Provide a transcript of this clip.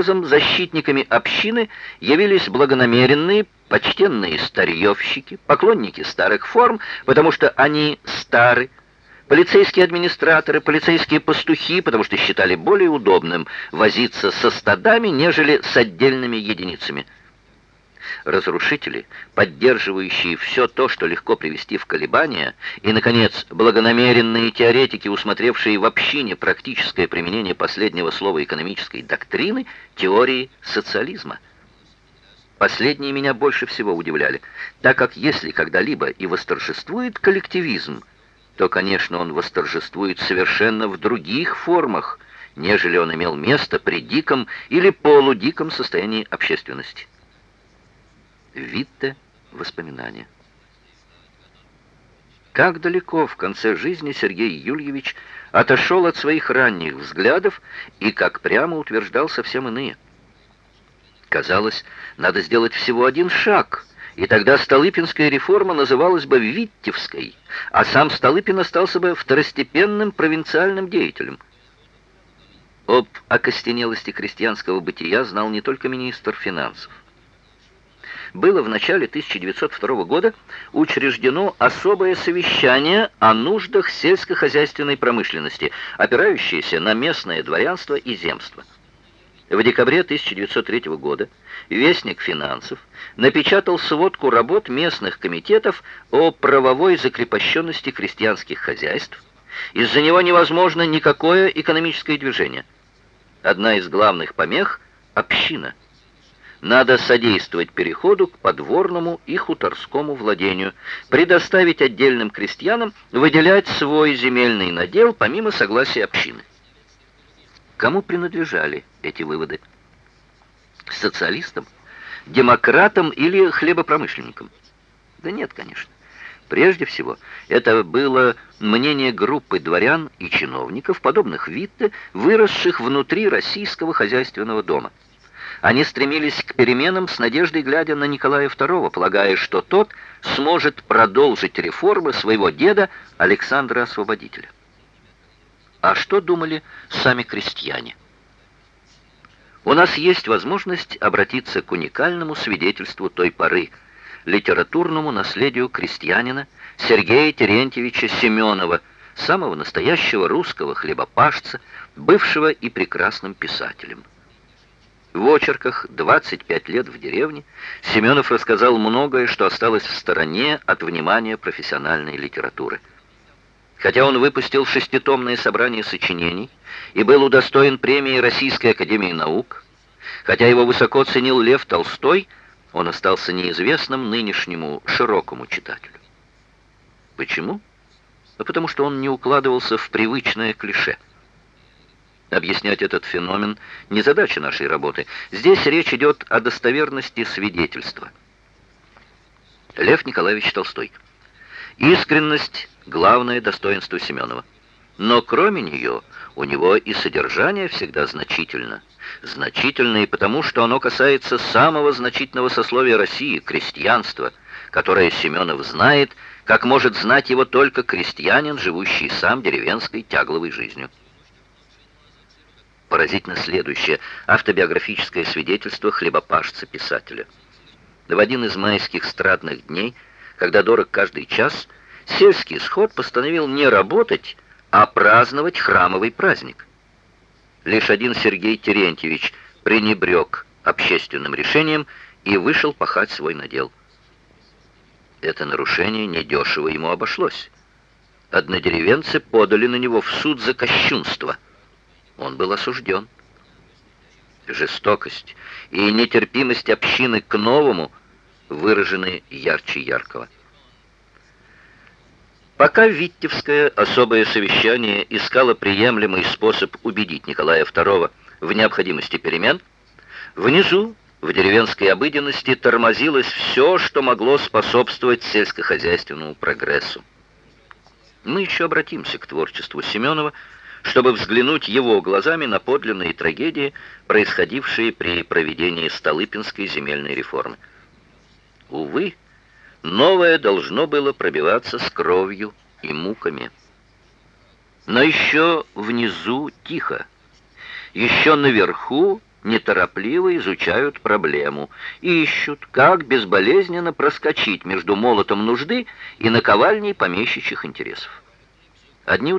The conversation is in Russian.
образом защитниками общины явились благонамеренные, почтенные старьевщики, поклонники старых форм, потому что они стары, полицейские администраторы, полицейские пастухи, потому что считали более удобным возиться со стадами, нежели с отдельными единицами – разрушители, поддерживающие все то, что легко привести в колебания, и, наконец, благонамеренные теоретики, усмотревшие в общине практическое применение последнего слова экономической доктрины, теории социализма. Последние меня больше всего удивляли, так как если когда-либо и восторжествует коллективизм, то, конечно, он восторжествует совершенно в других формах, нежели он имел место при диком или полудиком состоянии общественности. Витте воспоминания. Как далеко в конце жизни Сергей Юльевич отошел от своих ранних взглядов и как прямо утверждал совсем иные. Казалось, надо сделать всего один шаг, и тогда Столыпинская реформа называлась бы Виттевской, а сам Столыпин остался бы второстепенным провинциальным деятелем. Об окостенелости крестьянского бытия знал не только министр финансов было в начале 1902 года учреждено особое совещание о нуждах сельскохозяйственной промышленности, опирающееся на местное дворянство и земство. В декабре 1903 года Вестник финансов напечатал сводку работ местных комитетов о правовой закрепощенности крестьянских хозяйств. Из-за него невозможно никакое экономическое движение. Одна из главных помех – община – надо содействовать переходу к подворному и хуторскому владению, предоставить отдельным крестьянам выделять свой земельный надел помимо согласия общины. Кому принадлежали эти выводы? Социалистам? Демократам или хлебопромышленникам? Да нет, конечно. Прежде всего, это было мнение группы дворян и чиновников, подобных Витте, выросших внутри российского хозяйственного дома. Они стремились к переменам с надеждой, глядя на Николая II, полагая, что тот сможет продолжить реформы своего деда Александра Освободителя. А что думали сами крестьяне? У нас есть возможность обратиться к уникальному свидетельству той поры, литературному наследию крестьянина Сергея Терентьевича Семенова, самого настоящего русского хлебопашца, бывшего и прекрасным писателем. В очерках «25 лет в деревне» Семенов рассказал многое, что осталось в стороне от внимания профессиональной литературы. Хотя он выпустил шеститомное собрание сочинений и был удостоен премии Российской Академии Наук, хотя его высоко ценил Лев Толстой, он остался неизвестным нынешнему широкому читателю. Почему? Ну, потому что он не укладывался в привычное клише – Объяснять этот феномен не задача нашей работы. Здесь речь идет о достоверности свидетельства. Лев Николаевич Толстой. Искренность – главное достоинство Семенова. Но кроме нее, у него и содержание всегда значительно. Значительно и потому, что оно касается самого значительного сословия России – крестьянства, которое Семенов знает, как может знать его только крестьянин, живущий сам деревенской тягловой жизнью. Поразительно следующее автобиографическое свидетельство хлебопашца-писателя. В один из майских страдных дней, когда дорог каждый час, сельский сход постановил не работать, а праздновать храмовый праздник. Лишь один Сергей Терентьевич пренебрег общественным решением и вышел пахать свой надел. Это нарушение недешево ему обошлось. Однодеревенцы подали на него в суд за кощунство – он был осужден. Жестокость и нетерпимость общины к новому выражены ярче яркого. Пока Виттевское особое совещание искало приемлемый способ убедить Николая II в необходимости перемен, внизу, в деревенской обыденности, тормозилось все, что могло способствовать сельскохозяйственному прогрессу. Мы еще обратимся к творчеству Семенова, чтобы взглянуть его глазами на подлинные трагедии, происходившие при проведении Столыпинской земельной реформы. Увы, новое должно было пробиваться с кровью и муками. Но еще внизу тихо, еще наверху неторопливо изучают проблему, ищут, как безболезненно проскочить между молотом нужды и наковальней помещичьих интересов. Одни